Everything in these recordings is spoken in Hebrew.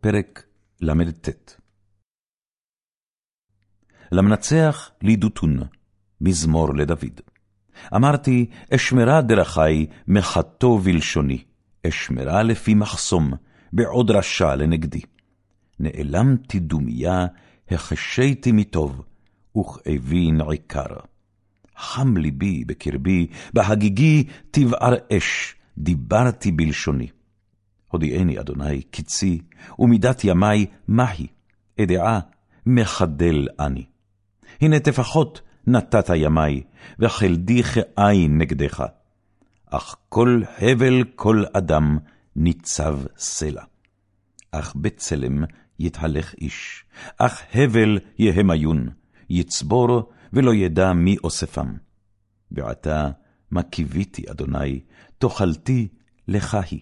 פרק ל"ט למנצח לידותון, מזמור לדוד. אמרתי, אשמרה דרכי מחתו בלשוני, אשמרה לפי מחסום, בעוד רשע לנגדי. נעלמתי דומיה, החשיתי מטוב, וכאבי נעיקר. חם ליבי בקרבי, בהגיגי תבער אש, דיברתי בלשוני. הודיעני, אדוני, קצי, ומידת ימי, מהי? אדעה, מחדל אני. הנה תפחות נתת ימי, וחלדי כעין נגדך. אך כל הבל כל אדם ניצב סלע. אך בצלם יתהלך איש, אך הבל יהמיון, יצבור ולא ידע מי אוספם. ועתה, מה קיוויתי, אדוני, תאכלתי לך היא.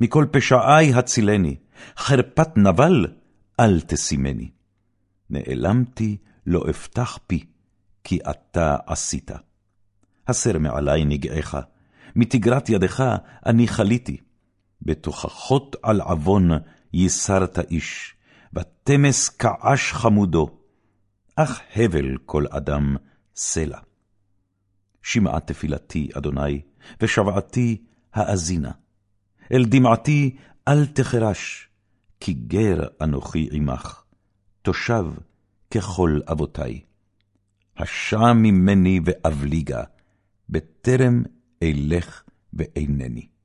מכל פשעי הצילני, חרפת נבל אל תשימני. נעלמתי לא אפתח פי, כי אתה עשית. הסר מעלי נגעך, מתגרת ידך אני חליתי. בתוכחות על עוון ייסרת איש, ותמס כעש חמודו, אך הבל כל אדם סלע. שמעה תפילתי, אדוני, ושבעתי האזינה. אל דמעתי אל תחרש, כי גר אנוכי עמך, תושב ככל אבותי. השע ממני ואבליגה, בטרם אלך ואינני.